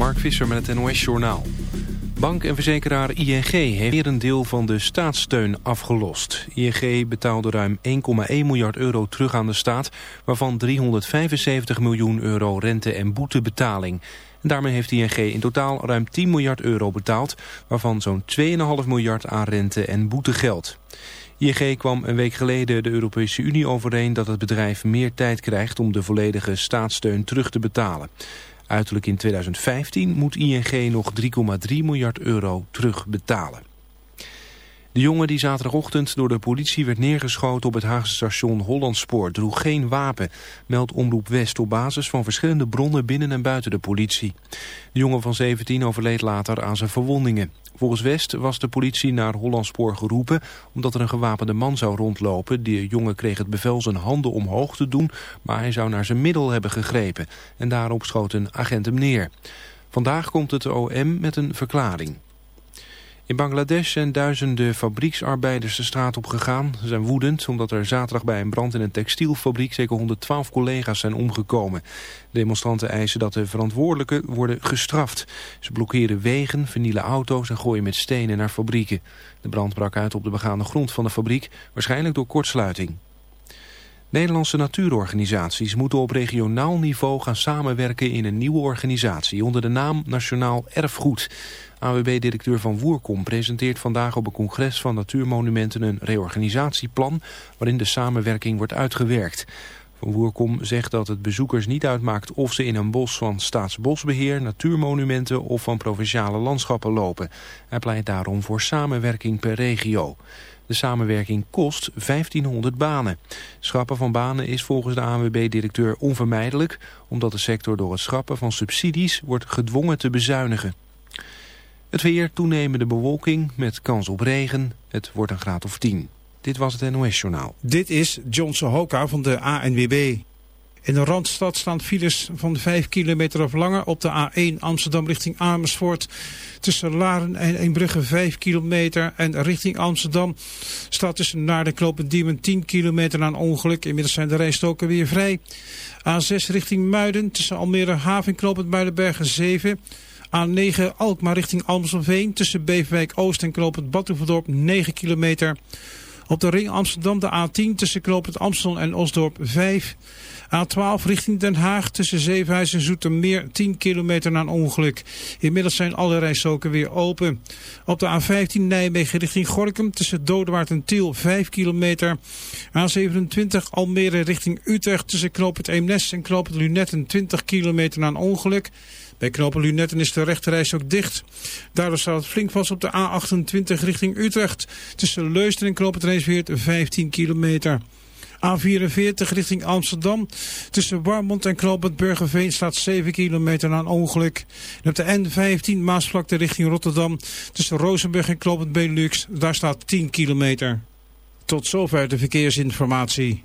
Mark Visser met het NOS-journaal. Bank en verzekeraar ING heeft weer een deel van de staatssteun afgelost. ING betaalde ruim 1,1 miljard euro terug aan de staat... waarvan 375 miljoen euro rente- en boetebetaling. En daarmee heeft ING in totaal ruim 10 miljard euro betaald... waarvan zo'n 2,5 miljard aan rente- en boetegeld. ING kwam een week geleden de Europese Unie overeen dat het bedrijf meer tijd krijgt om de volledige staatssteun terug te betalen. Uiterlijk in 2015 moet ING nog 3,3 miljard euro terugbetalen. De jongen die zaterdagochtend door de politie werd neergeschoten op het Haagse station Hollandspoor droeg geen wapen, meldt Omroep West op basis van verschillende bronnen binnen en buiten de politie. De jongen van 17 overleed later aan zijn verwondingen. Volgens West was de politie naar Hollandspoor geroepen omdat er een gewapende man zou rondlopen. De jongen kreeg het bevel zijn handen omhoog te doen, maar hij zou naar zijn middel hebben gegrepen. En daarop schoot een agent hem neer. Vandaag komt het OM met een verklaring. In Bangladesh zijn duizenden fabrieksarbeiders de straat op gegaan. Ze zijn woedend omdat er zaterdag bij een brand in een textielfabriek zeker 112 collega's zijn omgekomen. Demonstranten eisen dat de verantwoordelijken worden gestraft. Ze blokkeren wegen, vernielen auto's en gooien met stenen naar fabrieken. De brand brak uit op de begaande grond van de fabriek, waarschijnlijk door kortsluiting. Nederlandse natuurorganisaties moeten op regionaal niveau gaan samenwerken in een nieuwe organisatie onder de naam Nationaal Erfgoed. AWB-directeur Van Woerkom presenteert vandaag op een congres van natuurmonumenten een reorganisatieplan waarin de samenwerking wordt uitgewerkt. Van Woerkom zegt dat het bezoekers niet uitmaakt of ze in een bos van staatsbosbeheer, natuurmonumenten of van provinciale landschappen lopen. Hij pleit daarom voor samenwerking per regio. De samenwerking kost 1500 banen. Schrappen van banen is volgens de ANWB-directeur onvermijdelijk... omdat de sector door het schrappen van subsidies wordt gedwongen te bezuinigen. Het weer, toenemende bewolking met kans op regen. Het wordt een graad of 10. Dit was het NOS Journaal. Dit is Johnson Hoka van de ANWB. In de Randstad staan files van 5 kilometer of langer op de A1 Amsterdam richting Amersfoort. Tussen Laren en Eembrugge 5 kilometer en richting Amsterdam staat tussen naar de knoop Diemen 10 kilometer na een ongeluk. Inmiddels zijn de rijstoken weer vrij. A6 richting Muiden tussen Almere Haven en Muidenbergen 7 A9 Alkmaar richting Amstelveen tussen Beverwijk Oost en Knoopend Badhoevedorp 9 kilometer. Op de ring Amsterdam de A10 tussen Knoopend Amstel en Osdorp 5. A12 richting Den Haag tussen Zevenhuis en Zoetermeer 10 kilometer na een ongeluk. Inmiddels zijn alle rijstroken weer open. Op de A15 Nijmegen richting Gorkum tussen Dodewaard en Tiel 5 kilometer. A27 Almere richting Utrecht tussen Knoopend Eemnes en Knoopend Lunetten 20 kilometer na een ongeluk. Bij knopen Lunetten is de rechterreis ook dicht. Daardoor staat het flink vast op de A28 richting Utrecht. Tussen Leusden en knopen Reesweert 15 kilometer. A44 richting Amsterdam. Tussen Warmond en knooppunt Burgerveen staat 7 kilometer na een ongeluk. En op de N15 Maasvlakte richting Rotterdam. Tussen Rozenburg en knooppunt Benelux. Daar staat 10 kilometer. Tot zover de verkeersinformatie.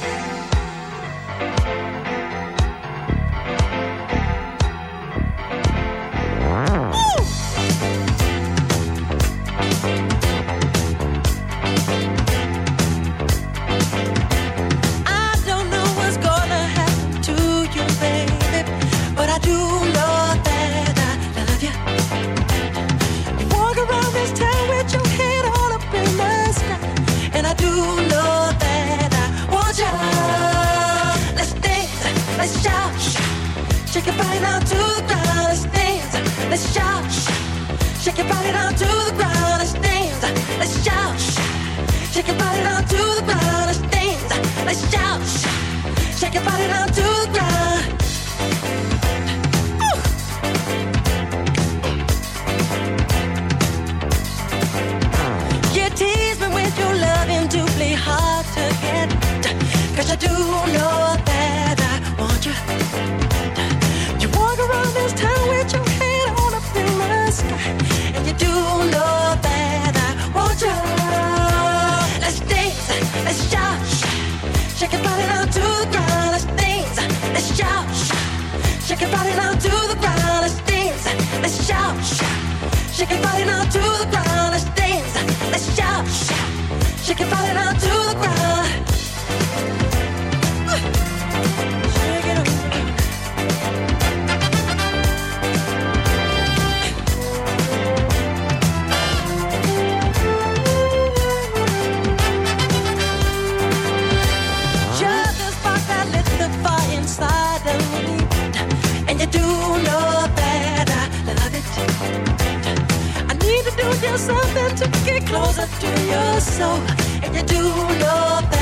body Shake your body down to the ground and stand. Let's shout. Shake your body down to the ground and stand. Let's shout. Shake your body down to the ground. You tease me with your loving, doubly hard to get. I do know your soul and you do your best.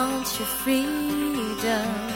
want your freedom.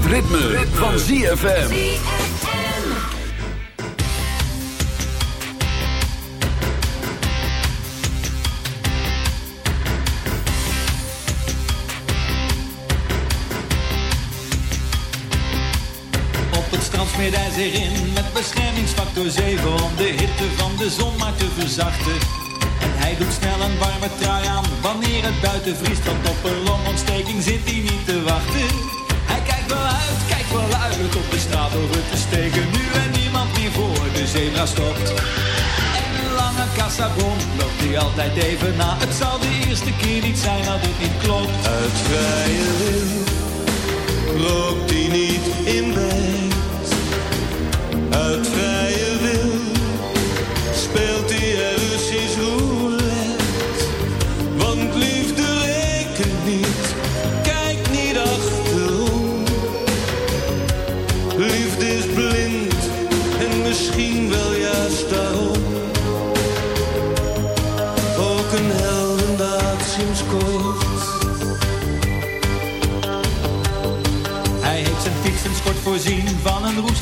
Ritme, van ZFM. Op het strand smeert hij zich in met beschermingsfactor 7 om de hitte van de zon maar te verzachten. En hij doet snel een warme trui aan wanneer het buiten vriest, want op een longontsteking zit hij niet te wachten. Hij kijkt wel uit, kijkt wel uit op de straat over te steken, nu en niemand meer voor de zebra stopt. En een lange kassabon loopt hij altijd even na. Het zal de eerste keer niet zijn dat het niet klopt. Uit vrije wil rookt hij niet in bed. Uit vrije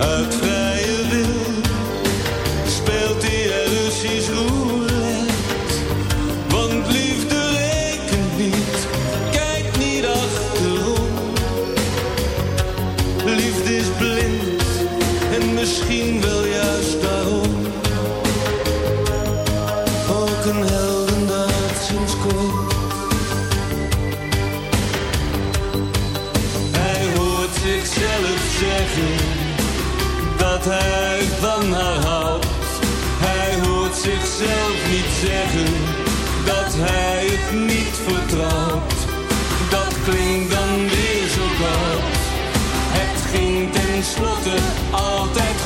Uit vrije wil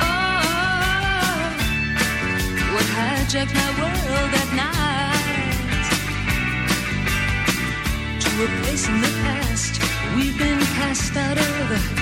Oh, hijacked my world at night to a place in the past we've been cast out of.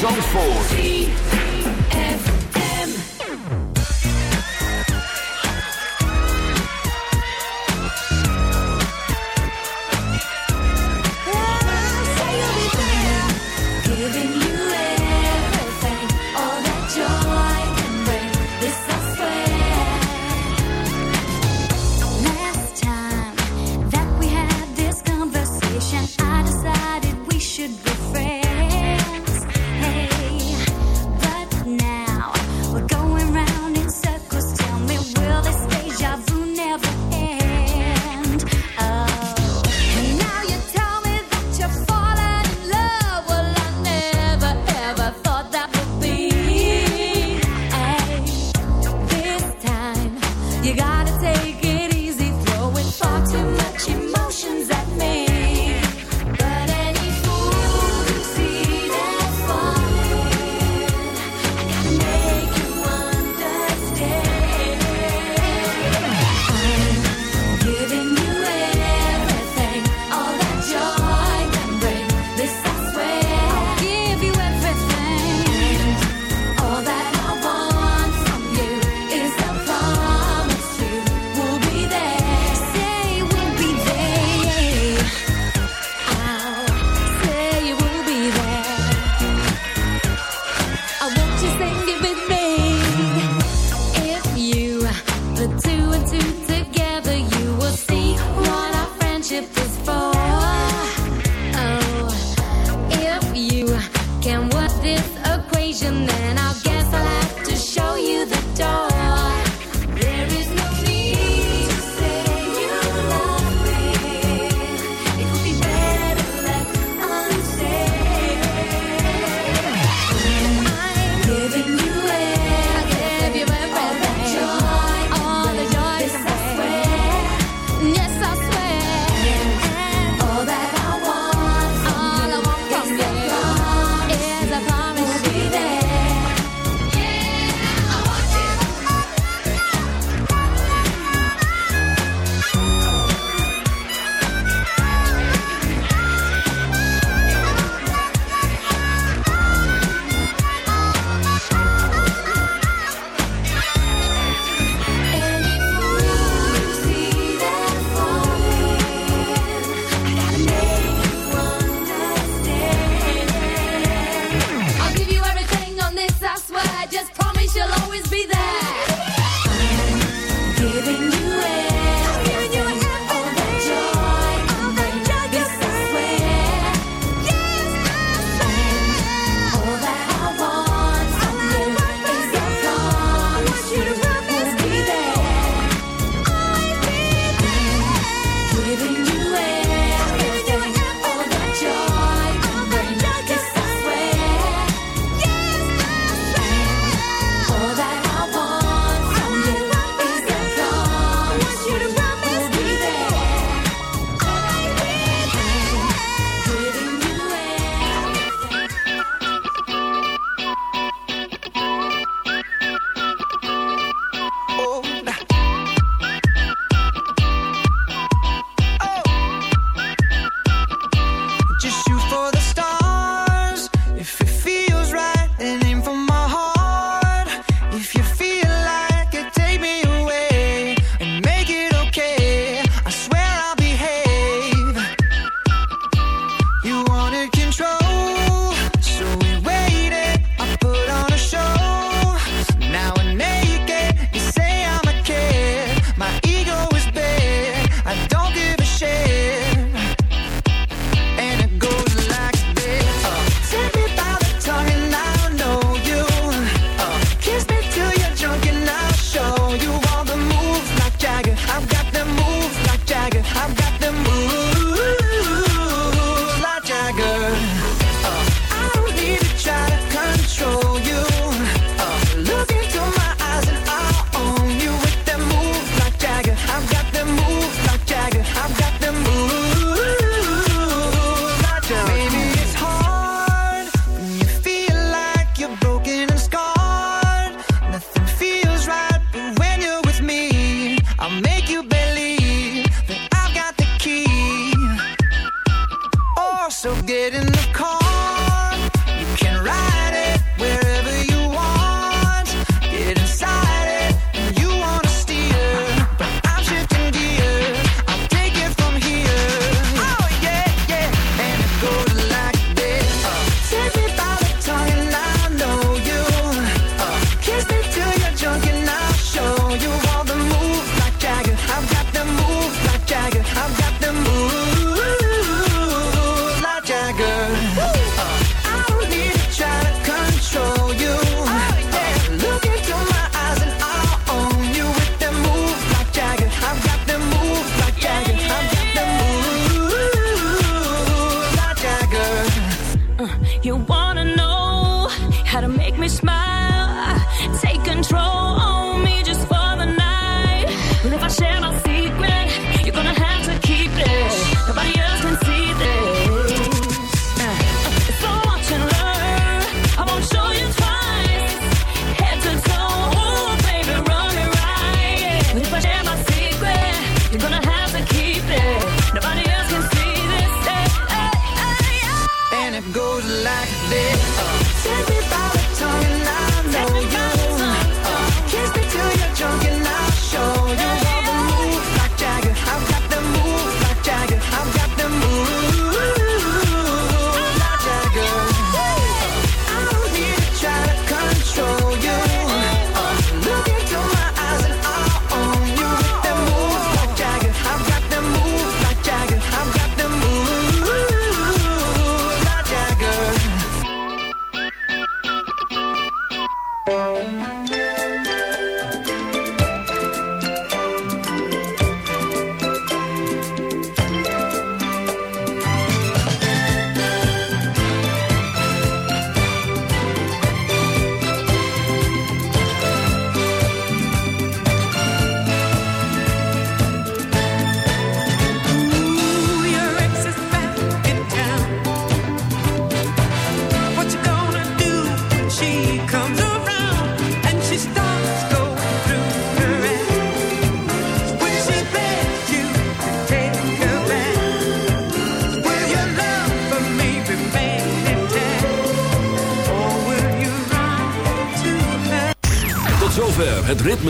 Zandvoort.